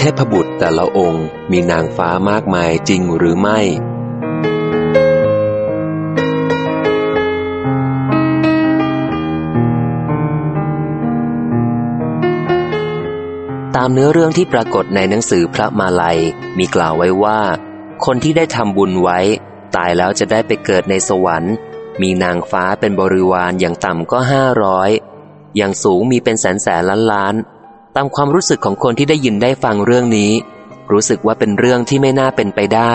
เทพบุตรแต่ละองค์มีนางฟ้ามากมายจริงหรือไม่ ตามเนื้อเรื่องที่ปรากฏในหนังสือพระมาลัยมีกล่าวไว้ว่า คนที่ได้ทำบุญไว้ ตายแล้วจะได้ไปเกิดในสวรรค์ มีนางฟ้าเป็นบริวารอย่างต่ำก็ห้าร้อยอย่างสูงมีเป็นแสนแสนล้านล้าน ตามความรู้สึกของคนที่ได้ยินได้ฟังเรื่องนี้ รู้สึกว่าเป็นเรื่องที่ไม่น่าเป็นไปได้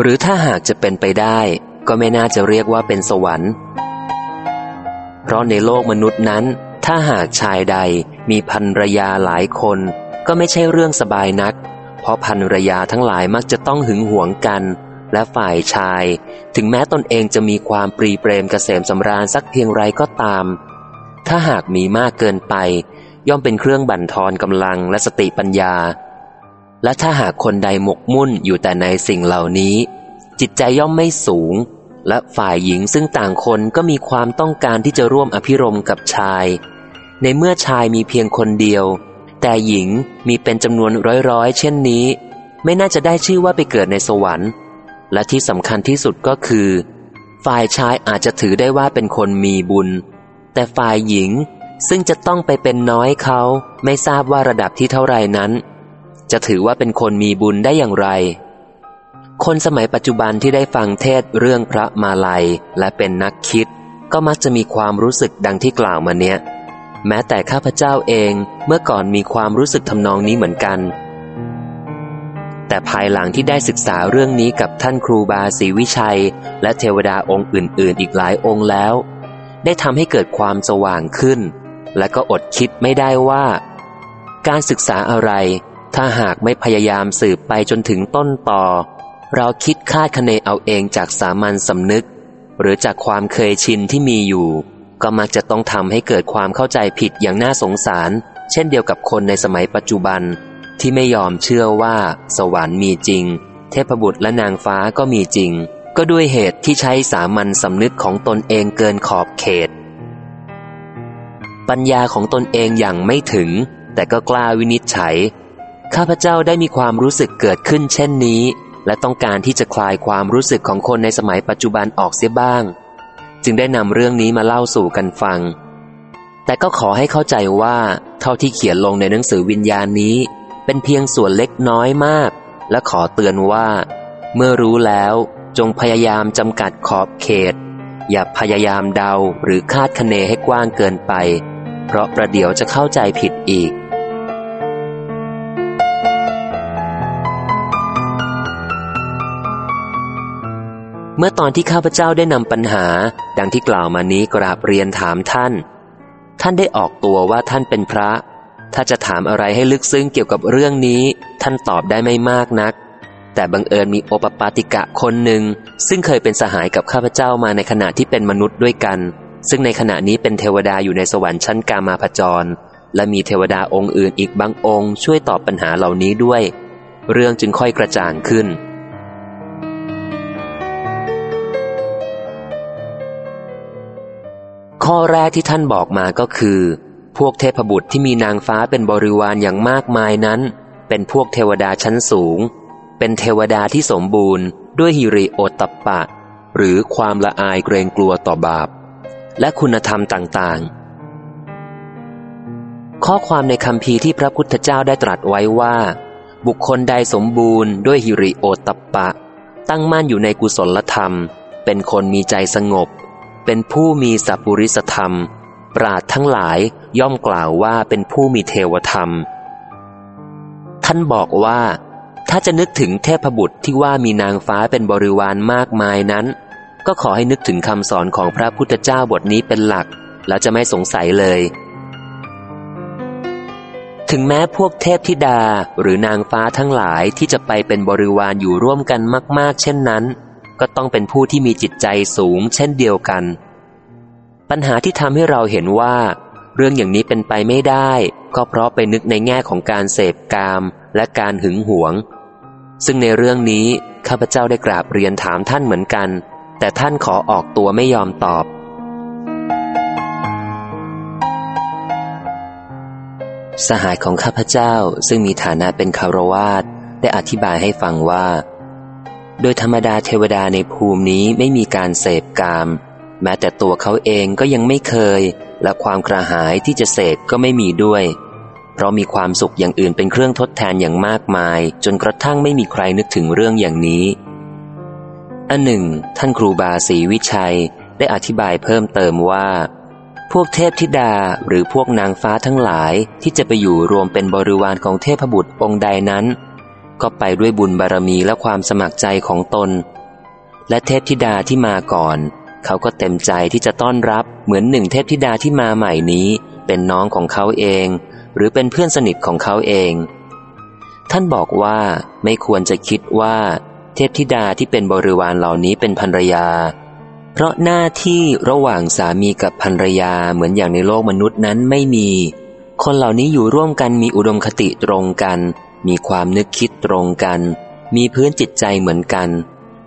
หรือถ้าหากจะเป็นไปได้ ก็ไม่น่าจะเรียกว่าเป็นสวรรค์ เพราะในโลกมนุษย์นั้น ถ้าหากชายใดมีพันรยาหลายคน ก็ไม่ใช่เรื่องสบายนัก เพราะพันรยาทั้งหลายมักจะต้องหึงหวงกัน และฝ่ายชาย ถึงแม้ตนเองจะมีความปรีเปรมเกษมสำราญสักเพียงไรก็ตาม ถ้าหากมีมากเกินไป ย่อมเป็นเครื่องบั่นทอนกำลังและสติปัญญา และถ้าหากคนใดหมกมุ่นอยู่แต่ในสิ่งเหล่านี้ จิตใจย่อมไม่สูง และฝ่ายหญิงซึ่งต่างคนก็มีความต้องการที่จะร่วมอภิรมกับชาย ในเมื่อชายมีเพียงคนเดียว แต่หญิงมีเป็นจำนวนร้อยๆ เช่นนี้ ไม่น่าจะได้ชื่อว่าไปเกิดในสวรรค์ และที่สำคัญที่สุดก็คือ ฝ่ายชายอาจจะถือได้ว่าเป็นคนมีบุญ แต่ฝ่ายหญิง ซึ่งจะต้องไปเป็นน้อยเขาไม่ทราบว่าระดับที่เท่าไรนั้น จะถือว่าเป็นคนมีบุญได้อย่างไร คนสมัยปัจจุบันที่ได้ฟังเทศเรื่องพระมาลัยและเป็นนักคิด ก็มักจะมีความรู้สึกดังที่กล่าวมาเนี้ย แม้แต่ข้าพเจ้าเองเมื่อก่อนมีความรู้สึกทำนองนี้เหมือนกัน แต่ภายหลังที่ได้ศึกษาเรื่องนี้กับท่านครูบาศรีวิชัย และเทวดาองค์อื่น ๆ อีกหลายองค์แล้ว ได้ทำให้เกิดความสว่างขึ้น และก็อดคิดไม่ได้ว่า การศึกษาอะไร ถ้าหากไม่พยายามสืบไปจนถึงต้นต่อ เราคิดคาดคะเนเอาเองจากสามัญสำนึก หรือจากความเคยชินที่มีอยู่ ก็มักจะต้องทำให้เกิดความเข้าใจผิดอย่างน่าสงสาร เช่นเดียวกับคนในสมัยปัจจุบัน ที่ไม่ยอมเชื่อว่า สวรรค์มีจริง เทพบุตรและนางฟ้าก็มีจริง ก็ด้วยเหตุที่ใช้สามัญสำนึกของตนเองเกินขอบเขต ปัญญาของตนเองอย่างไม่ถึง แต่ก็กล้าวินิจฉัย ข้าพเจ้าได้มีความรู้สึกเกิดขึ้นเช่นนี้ และต้องการที่จะคลายความรู้สึกของคนในสมัยปัจจุบันออกเสียบ้าง จึงได้นำเรื่องนี้มาเล่าสู่กันฟัง แต่ก็ขอให้เข้าใจว่า เท่าที่เขียนลงในหนังสือวิญญาณนี้ เป็นเพียงส่วนเล็กน้อยมาก และขอเตือนว่า เมื่อรู้แล้วจงพยายามจำกัดขอบเขต อย่าพยายามเดาหรือคาดคะเนให้กว้างเกินไป เพราะประเดี๋ยวจะเข้าใจผิดอีก เมื่อตอนที่ข้าพเจ้าได้นำปัญหา ดังที่กล่าวมานี้กราบเรียนถามท่าน ท่านได้ออกตัวว่าท่านเป็นพระ ถ้าจะถามอะไรให้ลึกซึ้งเกี่ยวกับเรื่องนี้ ท่านตอบได้ไม่มากนักแต่บังเอิญมีโอปปาติกะคนหนึ่ง ซึ่งเคยเป็นสหายกับข้าพเจ้ามาในขณะที่เป็นมนุษย์ด้วยกัน ซึ่งในขณะนี้เป็นเทวดาอยู่ในสวรรค์ชั้นกามาพจร และมีเทวดาองค์อื่นอีกบางองค์ ช่วยตอบปัญหาเหล่านี้ด้วย เรื่องจึงค่อยกระจ่างขึ้น ข้อแรกที่ท่านบอกมาก็คือ พวกเทพบุตรที่มีนางฟ้าเป็นบริวารอย่างมากมายนั้น เป็นพวกเทวดาชั้นสูง เป็นเทวดาที่สมบูรณ์ ด้วยฮิริโอตตปะหรือความละอายเกรงกลัวต่อบาป และคุณธรรมต่างๆ ข้อความในคำพีที่พระพุทธเจ้าได้ตรัสไว้ว่า บุคคลใดสมบูรณ์ด้วยหิริโอตปะ ตั้งมั่นอยู่ในกุศลธรรม เป็นคนมีใจสงบ เป็นผู้มีสัพปริสธรรม ปราดทั้งหลายย่อมกล่าวว่าเป็นผู้มีเทวธรรม ท่านบอกว่า ถ้าจะนึกถึงเทพบุตรที่ว่ามีนางฟ้าเป็นบริวารมากมายนั้น ก็ขอให้นึกถึงคำสอนของพระพุทธเจ้าบทนี้เป็นหลัก แล้วจะไม่สงสัยเลย ถึงแม้พวกเทพธิดาหรือนางฟ้าทั้งหลายที่จะไปเป็นบริวารอยู่ร่วมกันมาก ๆ เช่นนั้น ก็ต้องเป็นผู้ที่มีจิตใจสูง เช่นเดียวกัน ปัญหาที่ทำให้เราเห็นว่า เรื่องอย่างนี้เป็นไปไม่ได้ ก็เพราะไปนึกในแง่ของการเสพกามและการหึงหวง ซึ่งในเรื่องนี้ข้าพเจ้าได้กราบเรียนถามท่านเหมือนกัน แต่ท่านขอออกตัวไม่ยอมตอบ สหายของข้าพเจ้าซึ่งมีฐานะเป็นคารวาสได้อธิบายให้ฟังว่า โดยธรรมดาเทวดาในภูมินี้ไม่มีการเสพกาม แม้แต่ตัวเขาเองก็ยังไม่เคย และความกระหายที่จะเสพก็ไม่มีด้วย เพราะมีความสุขอย่างอื่นเป็นเครื่องทดแทนอย่างมากมาย จนกระทั่งไม่มีใครนึกถึงเรื่องอย่างนี้ อันหนึ่ง ท่านครูบาศรีวิชัยได้อธิบายเพิ่มเติมว่า พวกเทพธิดาหรือพวกนางฟ้าทั้งหลายที่จะไปอยู่รวมเป็นบริวารของเทพบุตรองค์ใดนั้น ก็ไปด้วยบุญบารมีและความสมัครใจของตน และเทพธิดาที่มาก่อน เขาก็เต็มใจที่จะต้อนรับเหมือนหนึ่งเทพธิดาที่มาใหม่นี้เป็นน้องของเขาเอง หรือเป็นเพื่อนสนิทของเขาเอง ท่านบอกว่าไม่ควรจะคิดว่า เทพธิดาที่เป็นบริวารเหล่านี้เป็นภรรยา เพราะหน้าที่ระหว่างสามีกับภรรยาเหมือนอย่างในโลกมนุษย์นั้นไม่มี คนเหล่านี้อยู่ร่วมกันมีอุดมคติตรงกัน มีความนึกคิดตรงกัน มีพื้นจิตใจเหมือนกัน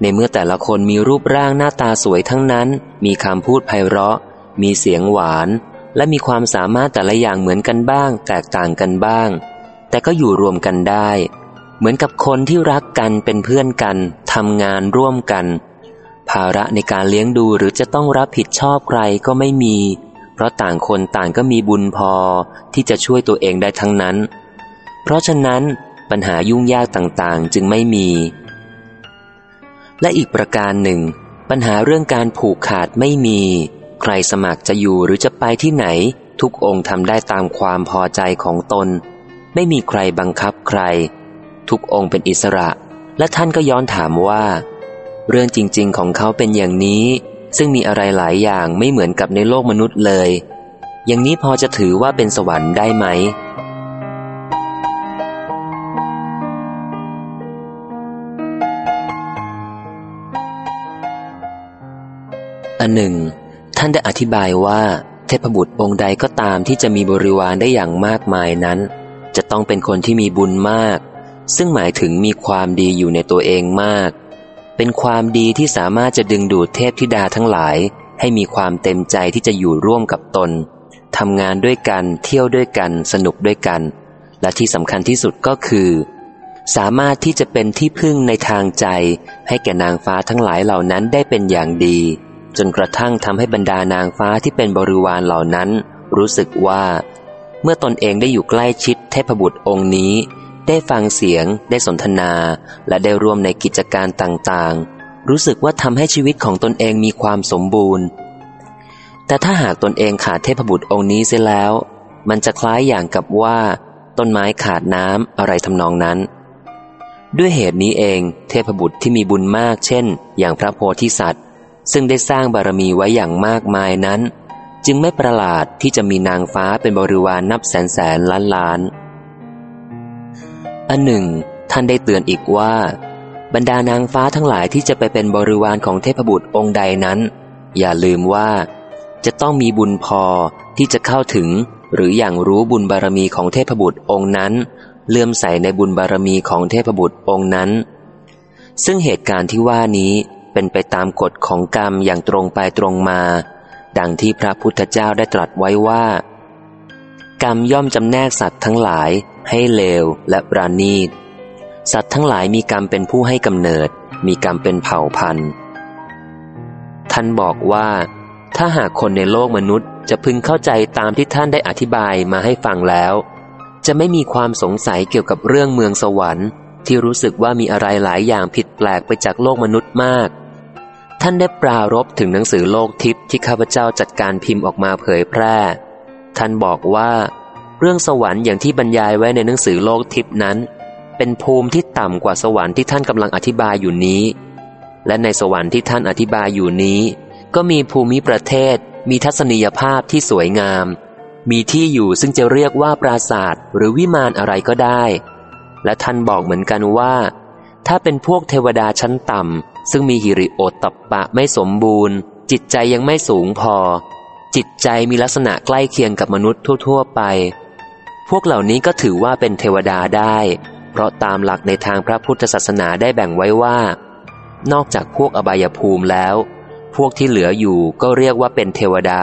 ในเมื่อแต่ละคนมีรูปร่างหน้าตาสวยทั้งนั้น มีคำพูดไพเราะ มีเสียงหวาน และมีความสามารถแต่ละอย่างเหมือนกันบ้าง แตกต่างกันบ้าง แต่ก็อยู่รวมกันได้ เหมือนกับคนที่รักกันเป็นเพื่อนกันทำงานร่วมกัน ภาระในการเลี้ยงดูหรือจะต้องรับผิดชอบใครก็ไม่มี เพราะต่างคนต่างก็มีบุญพอที่จะช่วยตัวเองได้ทั้งนั้น เพราะฉะนั้นปัญหายุ่งยากต่างๆจึงไม่มี และอีกประการหนึ่ง ปัญหาเรื่องการผูกขาดไม่มี ใครสมัครจะอยู่หรือจะไปที่ไหน ทุกองค์ทำได้ตามความพอใจของตน ไม่มีใครบังคับใคร ทุกองค์เป็นอิสระ และท่านก็ย้อนถามว่า เรื่องจริง ๆ ของเขาเป็นอย่างนี้ ซึ่งมีอะไรหลายอย่างไม่เหมือนกับในโลกมนุษย์เลย อย่างนี้พอจะถือว่าเป็นสวรรค์ได้ไหมอันหนึ่ง ท่านได้อธิบายว่า เทพบุตรองค์ใดก็ตามที่จะมีบริวารได้อย่างมากมายนั้น จะต้องเป็นคนที่มีบุญมาก ซึ่งหมายถึงมีความดีอยู่ในตัวเองมาก เป็นความดีที่สามารถจะดึงดูดเทพธิดาทั้งหลาย ให้มีความเต็มใจที่จะอยู่ร่วมกับตนทำงานด้วยกัน เที่ยวด้วยกัน สนุกด้วยกัน และที่สำคัญที่สุดก็คือ สามารถที่จะเป็นที่พึ่งในทางใจ ให้แก่นางฟ้าทั้งหลายเหล่านั้นได้เป็นอย่างดี จนกระทั่งทำให้บรรดานางฟ้าที่เป็นบริวารเหล่านั้น รู้สึกว่า เมื่อตนเองได้อยู่ใกล้ชิดเทพบุตรองค์นี้ ได้ฟังเสียง ได้สนทนา และได้ร่วมในกิจการต่างๆ รู้สึกว่าทำให้ชีวิตของตนเองมีความสมบูรณ์ แต่ถ้าหากตนเองขาดเทพบุตรองค์นี้เสียแล้ว มันจะคล้ายอย่างกับว่า ต้นไม้ขาดน้ำอะไรทำนองนั้น ด้วยเหตุนี้เอง เทพบุตรที่มีบุญมาก เช่น อย่างพระโพธิสัตว์ ซึ่งได้สร้างบารมีไว้อย่างมากมายนั้น จึงไม่ประหลาดที่จะมีนางฟ้าเป็นบริวารนนับแสนแสนล้านล้าน อันหนึ่ง ท่านได้เตือนอีกว่า บรรดานางฟ้าทั้งหลายที่จะไปเป็นบริวารของเทพบุตรองค์ใดนั้น อย่าลืมว่า จะต้องมีบุญพอที่จะเข้าถึง หรืออย่างรู้บุญบารมีของเทพบุตรองค์นั้น เลื่อมใสในบุญบารมีของเทพบุตรองค์นั้น ซึ่งเหตุการณ์ที่ว่านี้เป็นไปตามกฎของกรรมอย่างตรงไปตรงมา ดังที่พระพุทธเจ้าได้ตรัสไว้ว่า กรรมย่อมจำแนกสัตว์ทั้งหลายให้เลวและปราณีต สัตว์ทั้งหลายมีกรรมเป็นผู้ให้กำเนิด มีกรรมเป็นเผ่าพันธุ์ ท่านบอกว่า ถ้าหากคนในโลกมนุษย์จะพึงเข้าใจตามที่ท่านได้อธิบายมาให้ฟังแล้ว จะไม่มีความสงสัยเกี่ยวกับเรื่องเมืองสวรรค์ ที่รู้สึกว่ามีอะไรหลายอย่างผิดแปลกไปจากโลกมนุษย์มาก ท่านได้ปรารบถึงหนังสือโลกทิพย์ที่ข้าพเจ้าจัดการพิมพ์ออกมาเผยแพร่ ท่านบอกว่า เรื่องสวรรค์อย่างที่บรรยายไว้ในหนังสือโลกทิพนั้น เป็นภูมิที่ต่ำกว่าสวรรค์ที่ท่านกำลังอธิบายอยู่นี้ และในสวรรค์ที่ท่านอธิบายอยู่นี้ ก็มีภูมิประเทศ มีทัศนียภาพที่สวยงาม มีที่อยู่ซึ่งจะเรียกว่าปราสาทหรือวิมานอะไรก็ได้ และท่านบอกเหมือนกันว่า ถ้าเป็นพวกเทวดาชั้นต่ำซึ่งมีหิริโอตตปะไม่สมบูรณ์ จิตใจยังไม่สูงพอ จิตใจมีลักษณะใกล้เคียงกับมนุษย์ทั่ว ๆ ไป พวกเหล่านี้ก็ถือว่าเป็นเทวดาได้ เพราะตามหลักในทางพระพุทธศาสนาได้แบ่งไว้ว่า นอกจากพวกอบายภูมิแล้ว พวกที่เหลืออยู่ก็เรียกว่าเป็นเทวดา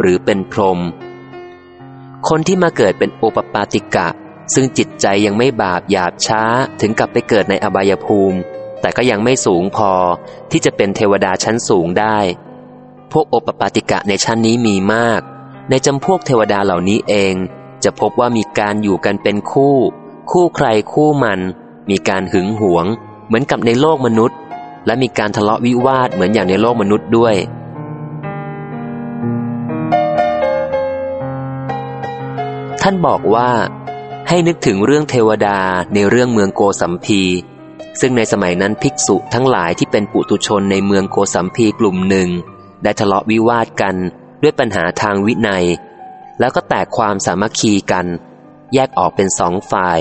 หรือเป็นพรหมคนที่มาเกิดเป็นโอปปาติกะ ซึ่งจิตใจยังไม่บาปหยาบช้าถึงกับไปเกิดในอบายภูมิ แต่ก็ยังไม่สูงพอที่จะเป็นเทวดาชั้นสูงได้ พวกโอปปาติกะในชั้นนี้มีมาก ในจำพวกเทวดาเหล่านี้เอง จะพบว่ามีการอยู่กันเป็นคู่ คู่ใครคู่มัน มีการหึงหวง เหมือนกับในโลกมนุษย์ และมีการทะเลาะวิวาทเหมือนอย่างในโลกมนุษย์ด้วยท่านบอกว่าให้นึกถึงเรื่องเทวดาในเรื่องเมืองโกสัมพี ซึ่งในสมัยนั้นภิกษุทั้งหลายที่เป็นปุตุชนในเมืองโกสัมพีกลุ่มหนึ่ง ได้ทะเลาะวิวาทกันด้วยปัญหาทางวินัย แล้วก็แตกความสามัคคีกัน แยกออกเป็นสองฝ่าย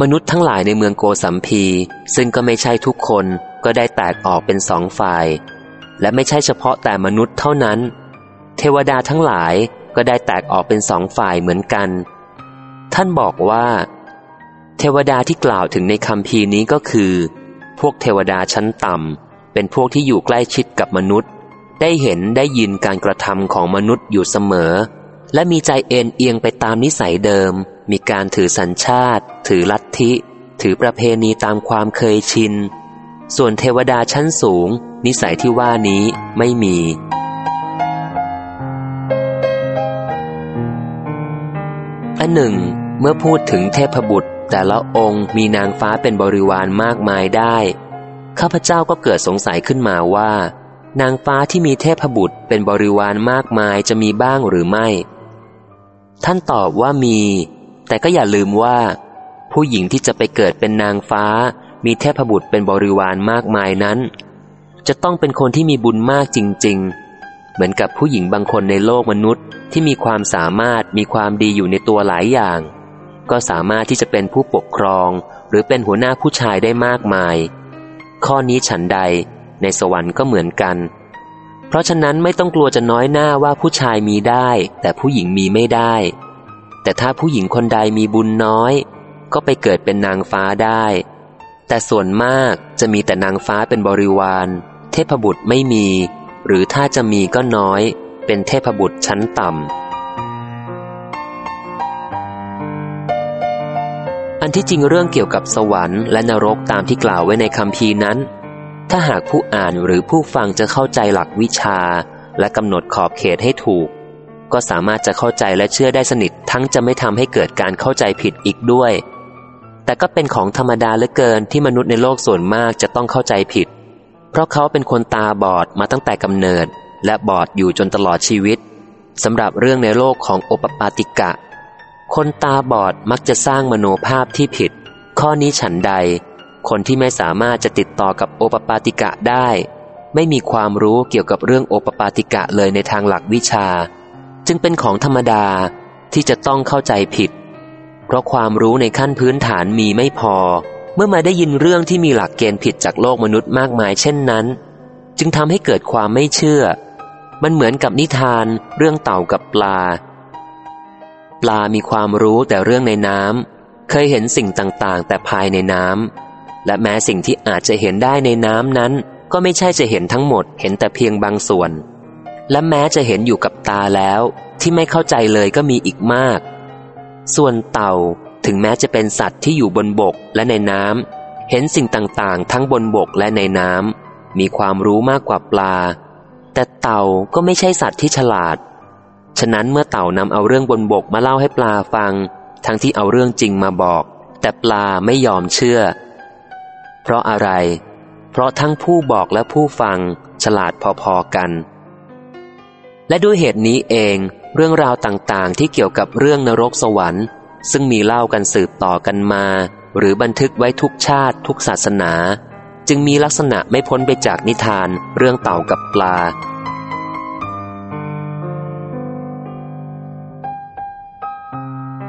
มนุษย์ทั้งหลายในเมืองโกสัมพี ซึ่งก็ไม่ใช่ทุกคนก็ได้แตกออกเป็นสองฝ่าย และไม่ใช่เฉพาะแต่มนุษย์เท่านั้น เทวดาทั้งหลายก็ได้แตกออกเป็นสองฝ่ายเหมือนกัน ท่านบอกว่า เทวดาที่กล่าวถึงในคำพีนี้ก็คือ พวกเทวดาชั้นต่ำเป็นพวกที่อยู่ใกล้ชิดกับมนุษย์ ได้เห็นได้ยินการกระทำของมนุษย์อยู่เสมอ และมีใจเอ็นเอียงไปตามนิสัยเดิม มีการถือสัญชาติ ถือลัทธิ ถือประเพณีตามความเคยชิน ส่วนเทวดาชั้นสูง นิสัยที่ว่านี้ไม่มีอันหนึ่ง เมื่อพูดถึงเทพบุตร แต่ละองค์มีนางฟ้าเป็นบริวารมากมายได้ ข้าพเจ้าก็เกิดสงสัยขึ้นมาว่า นางฟ้าที่มีเทพบุตรเป็นบริวารมากมายจะมีบ้างหรือไม่ ท่านตอบว่ามี แต่ก็อย่าลืมว่า ผู้หญิงที่จะไปเกิดเป็นนางฟ้า มีเทพบุตรเป็นบริวารมากมายนั้น จะต้องเป็นคนที่มีบุญมากจริง ๆ เหมือนกับผู้หญิงบางคนในโลกมนุษย์ที่มีความสามารถมีความดีอยู่ในตัวหลายอย่าง ก็สามารถที่จะเป็นผู้ปกครอง หรือเป็นหัวหน้าผู้ชายได้มากมาย ข้อนี้ฉันใด ในสวรรค์ก็เหมือนกัน เพราะฉะนั้นไม่ต้องกลัวจะน้อยหน้าว่าผู้ชายมีได้ แต่ผู้หญิงมีไม่ได้ แต่ถ้าผู้หญิงคนใดมีบุญน้อย ก็ไปเกิดเป็นนางฟ้าได้ แต่ส่วนมากจะมีแต่นางฟ้าเป็นบริวาร เทพบุตรไม่มี หรือถ้าจะมีก็น้อย เป็นเทพบุตรชั้นต่ำอันที่จริงเรื่องเกี่ยวกับสวรรค์และนรกตามที่กล่าวไว้ในคำพีนั้น ถ้าหากผู้อ่านหรือผู้ฟังจะเข้าใจหลักวิชา และกำหนดขอบเขตให้ถูก ก็สามารถจะเข้าใจและเชื่อได้สนิท ทั้งจะไม่ทำให้เกิดการเข้าใจผิดอีกด้วย แต่ก็เป็นของธรรมดาเหลือเกินที่มนุษย์ในโลกส่วนมากจะต้องเข้าใจผิด เพราะเขาเป็นคนตาบอดมาตั้งแต่กำเนิด และบอดอยู่จนตลอดชีวิตสำหรับเรื่องในโลกของโอปปาติกะ คนตาบอดมักจะสร้างมโนภาพที่ผิด ข้อนี้ฉันใด คนที่ไม่สามารถจะติดต่อกับโอปปาติกะได้ ไม่มีความรู้เกี่ยวกับเรื่องโอปปาติกะเลยในทางหลักวิชา จึงเป็นของธรรมดาที่จะต้องเข้าใจผิด เพราะความรู้ในขั้นพื้นฐานมีไม่พอ เมื่อมาได้ยินเรื่องที่มีหลักเกณฑ์ผิดจากโลกมนุษย์มากมายเช่นนั้น จึงทำให้เกิดความไม่เชื่อ มันเหมือนกับนิทานเรื่องเต่ากับปลา ปลามีความรู้แต่เรื่องในน้ำเคยเห็นสิ่งต่างๆ แต่ภายในน้ำ และแม้สิ่งที่อาจจะเห็นได้ในน้ำนั้น ก็ไม่ใช่จะเห็นทั้งหมด เห็นแต่เพียงบางส่วน และแม้จะเห็นอยู่กับตาแล้ว ที่ไม่เข้าใจเลยก็มีอีกมาก ส่วนเต่าถึงแม้จะเป็นสัตว์ที่อยู่บนบกและในน้ำเห็นสิ่งต่างๆ ทั้งบนบกและในน้ำมีความรู้มากกว่าปลา แต่เต่าก็ไม่ใช่สัตว์ที่ฉลาด ฉะนั้นเมื่อเต่านำเอาเรื่องบนบกมาเล่าให้ปลาฟัง ทั้งที่เอาเรื่องจริงมาบอก แต่ปลาไม่ยอมเชื่อ เพราะอะไร เพราะทั้งผู้บอกและผู้ฟังฉลาดพอๆกัน และด้วยเหตุนี้เองเรื่องราวต่างๆ ที่เกี่ยวกับเรื่องนรกสวรรค์ ซึ่งมีเล่ากันสืบต่อกันมา หรือบันทึกไว้ทุกชาติทุกศาสนา จึงมีลักษณะไม่พ้นไปจากนิทานเรื่องเต่ากับปลา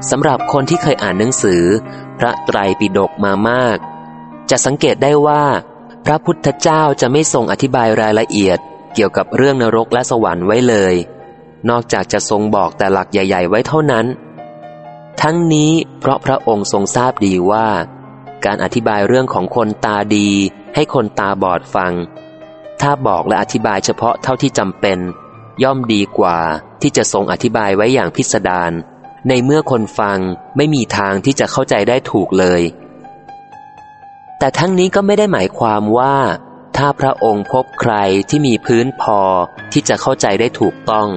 สำหรับคนที่เคยอ่านหนังสือ พระไตรปิฎกมามาก จะสังเกตได้ว่า พระพุทธเจ้าจะไม่ทรงอธิบายรายละเอียด เกี่ยวกับเรื่องนรกและสวรรค์ไว้เลย นอกจากจะทรงบอกแต่หลักใหญ่ ๆ ไว้เท่านั้น ทั้งนี้เพราะพระองค์ทรงทราบดีว่า การอธิบายเรื่องของคนตาดี ให้คนตาบอดฟัง ถ้าบอกและอธิบายเฉพาะเท่าที่จำเป็น ย่อมดีกว่าที่จะทรงอธิบายไว้อย่างพิสดารในเมื่อคนฟังไม่มีทางที่จะเข้าใจได้ถูกเลย แต่ทั้งนี้ก็ไม่ได้หมายความว่า ถ้าพระองค์พบใครที่มีพื้นพอที่จะเข้าใจได้ถูกต้อง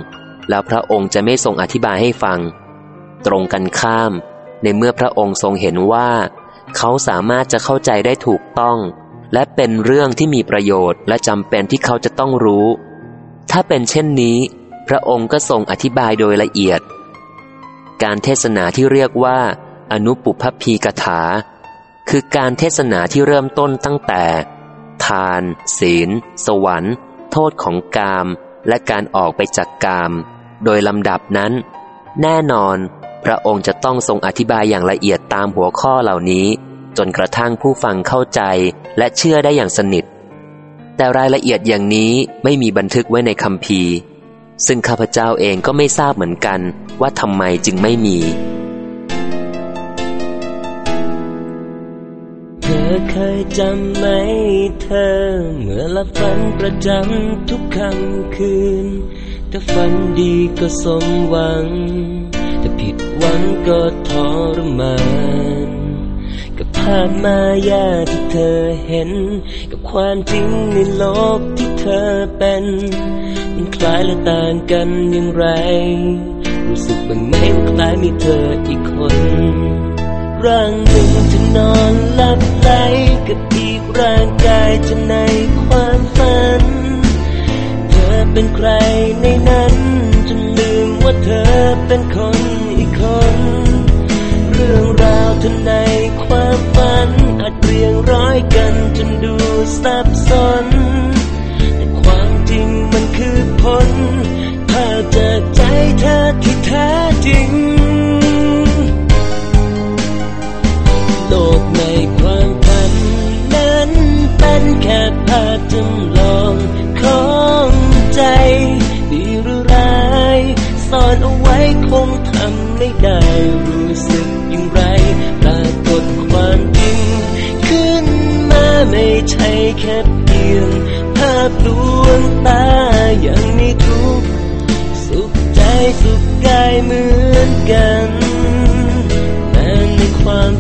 แล้วพระองค์จะไม่ทรงอธิบายให้ฟัง ตรงกันข้าม ในเมื่อพระองค์ทรงเห็นว่า เขาสามารถจะเข้าใจได้ถูกต้อง และเป็นเรื่องที่มีประโยชน์และจำเป็นที่เขาจะต้องรู้ ถ้าเป็นเช่นนี้ พระองค์ก็ทรงอธิบายโดยละเอียด การเทศนาที่เรียกว่า อนุปุพพีกถา คือการเทศนาที่เริ่มต้นตั้งแต่ ทาน ศีล สวรรค์ โทษของกาม และการออกไปจากกาม โดยลำดับนั้น แน่นอน พระองค์จะต้องทรงอธิบายอย่างละเอียดตามหัวข้อเหล่านี้ จนกระทั่งผู้ฟังเข้าใจและเชื่อได้อย่างสนิท แต่รายละเอียดอย่างนี้ไม่มีบันทึกไว้ในคำพีร์ซึ่งข้าพเจ้าเองก็ไม่ทราบเหมือนกันว่าทำไมจึงไม่มี อเคยจำไหมเธอ เมื่อละฝันประจำทุกค่ำคืน ถ้าฝันดีก็สมหวัง ถ้าผิดหวังก็ทรมาน กับภาพมายาที่เธอเห็น กับความจริงในโลกที่เธอเป็น มันคล้ายและต่างกันอย่างไร รู้สึกบ้างไหมว่าคล้ายมีเธออีกคน ร่างหนึ่งจะนับไหลกับอีกร่างกายจะในความฝัน เธอเป็นใครในนั้นจนลืมว่าเธอเป็นคนอีกคน เรื่องราวเธอในความฝันอาจเรียงร้อยกันจนดูซับซ้อนาพจำลองของใจ ดีหรือร้ายซ่อนเอาไว้คงทำไม่ได้ รู้สึกอย่างไรปรากฏความจริง ขึ้นมาไม่ใช่แค่เพียง ภาพลวงตาย่างมีทุกสุขใจสุขกายเหมือนกันแต่ในความ